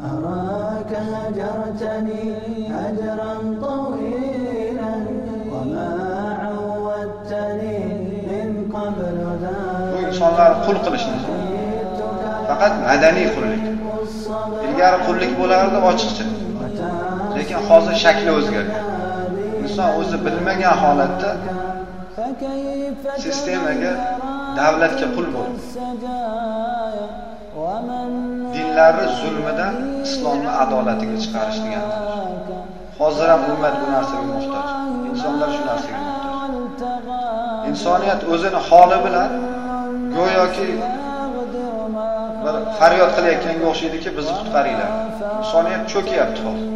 أراك هجرتني هجرا طويلا وما عودتني من قبل bu ذاك insonlarni qul qilishni faqat madaniy qullik ilgari qullik bo'lardi ochiqcha lekin hozir shakli o'zgargan inson o'zi bilmagan holatda فكيف sistemaga davlatga qul bo'ldi dinlarni zulmidan islomni adolatiga chiqarish deganidir hozir ham ummat bu narsaga muhtoj. Insonlar shu narsaga muhtoj. Insoniyat o'zini holi bilan go'yoki bir faryod qilayotganga o'xshaydiki bizni qutqaringlar. Insoniyat cho'kyapti hozir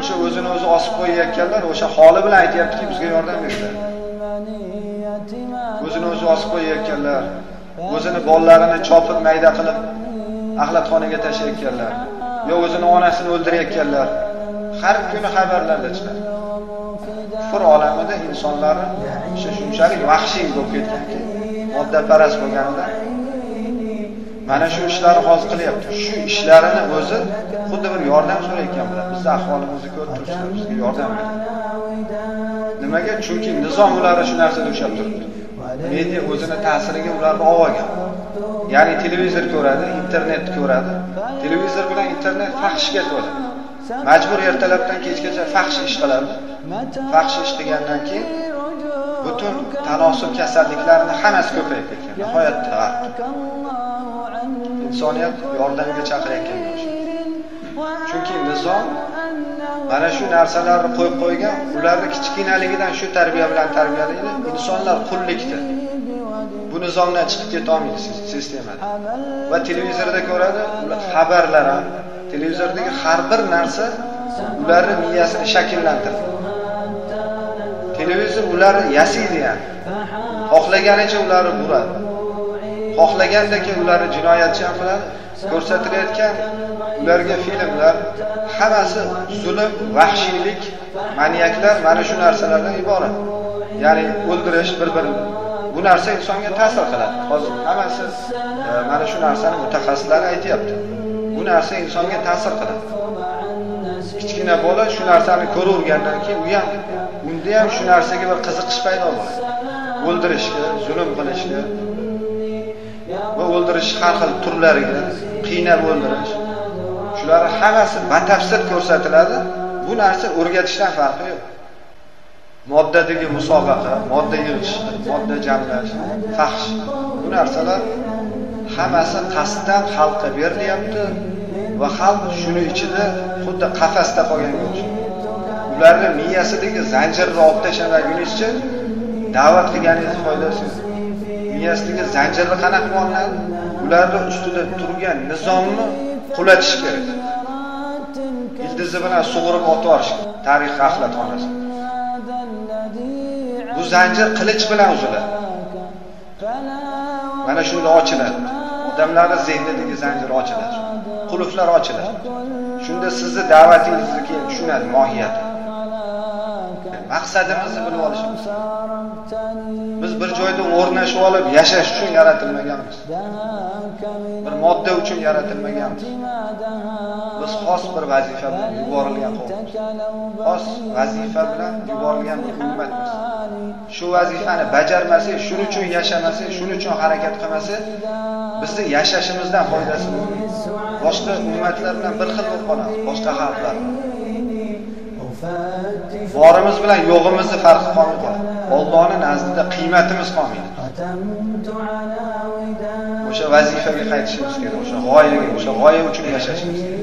o'sha o'zini o'zi osib qo'yayotganlar o'sha holi bilan aytyaptiki bizga yordam beringlar. O'zini o'zi osib qo'yayotganlar. O'zini bolalarini chopib mayda qilib axlatxonaga tashlayotganlar yo o'zini onasini o'ldirayotganlar har kuni xabarlarda chiqadi. Kufr olamida insonlarni o'sha shunchalik vahshiy bo'lib ketganki moddaparast bo'lganida mana shu ishlarni hozir qilyapti. Shu ishlarini o'zi xuddi bir yordam so'rayotgan bilan bizni ahvolimizni ko'rib turibsizlar bizga yordam bering nimaga? Chunki nizom ularni shu narsada ushlab turibdi. media o'zini ta'siriga ularni olib olgan. Ya'ni televizor ko'radi internetni ko'radi. Televizor bilan internet fahshga to'la. Majbur ertalabdan kechgacha fahsh ish qiladi. Fahsh ish qilgandan keyin butun tanosib kasalliklarni hammasi ko'payib ketgan. Nihoyatda. Insoniyat yordamga chaqirayotgan chunki nizom mana shu narsalarni qo'yib qo'ygan ularni kichkinaligidan shu tarbiya bilan tarbiyalaydi insonlar qullikda bu nizomdan chiqib ketolmaydi sis- sistemada va televizorda ko'radi ular xabarlar ham. Televizordagi har bir narsa ularni miyasini shakllantiradi televizor ularni yasaydi ya'ni. Xohlaganicha ularni uradi xohlagandaki ularni jinoyatchi ham qiladi ko'rsatilayotgan ularga filmlar hammasi zulm vahshiylik manyaklar mana shu narsalardan iborat. Ya'ni o'ldirish bir birini bu narsa insonga ta'sir qiladi. Hozir hammasi e, mana shu narsani mutaxassislar aytyapti. Bu narsa insonga ta'sir qiladi. Kichkina bola shu narsani ko'ravergandan keyin u ham unda ham shu narsaga bir qiziqish paydo bo'ladi. O'ldirishga zulm qilishga va o'ldirish har xil turlariga qiynab o'ldirish. Shular hammasi batafsil ko'rsatiladi. Bu narsa o'rgatishdan farqi yo'q. Moddadagi musobaqa modda yig'ish modda jamlash fahsh. Bu narsalar hammasi qasddan xalqqa berilyapti va xalq shuni ichida xuddi qafasda qolganga o'xshaydi ularni miyasidagi zanjirni olib tashlamagunizcha da'vat qilganingizni foydasi yo'q miyasidagi zanjirni qanaqa qilib olinadi ularni ustida turgan nizomni qulatish kerak. Ildizi bilan sug'urib otib yuborish kerak. Tarix axlatxonasi bu zanjir qilich bilan uziladi. Mana shunda ochiladi. Odamlarni zehnidagi zanjir ochiladi. Qulflar ochiladi. Shunda sizni da'vatingizni keyin tushunadi mohiyati. Maqsadimizni bilib olishimiz. bir joyda o'rnashib olib yashash uchun yaratilmaganmiz. Bir modda uchun yaratilmaganmiz. Biz xos bir vazifa bilan yuborilgan xos vazifa bilan yuborilgan bir ummatmiz shu vazifani bajarmasak shuning uchun yashamasak shuning uchun harakat qilmasak bizni yashashimizdan foydasi bo'lmaydi boshqa ummatlar bilan bir xil bo'lib qoladi boshqa xalqlar. bilan borimiz bilan yo'g'imizni farqi qolmaydi ollohni nazdida qiymatimiz qolmaydi. O'sha vazifaga qaytishimiz kerak o'sha g'oyaga o'sha g'oya uchun yashashimiz kerak.